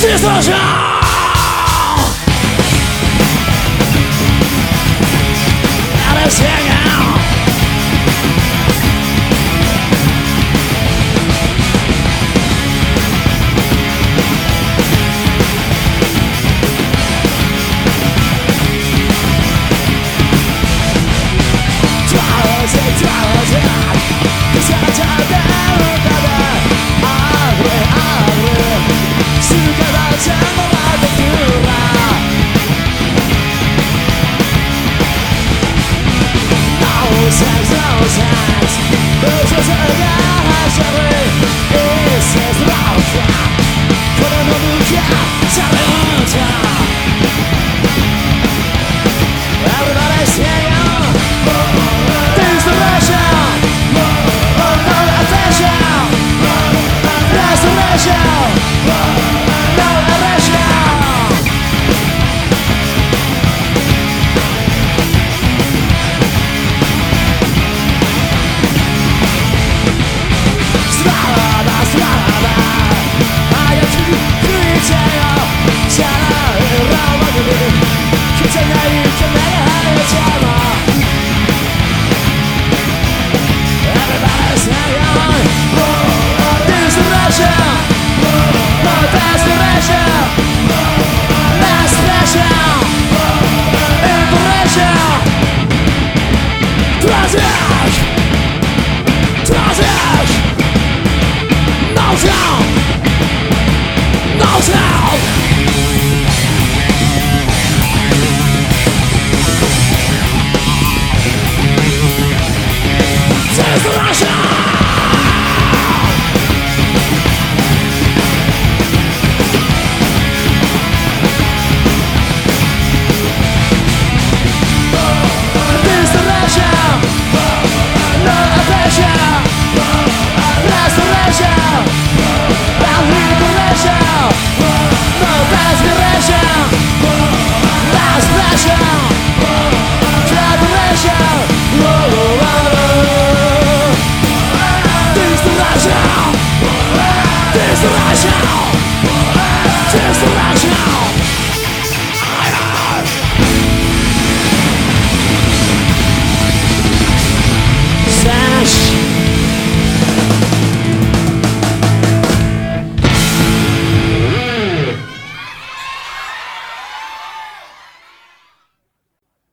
Destruction! Alice now, but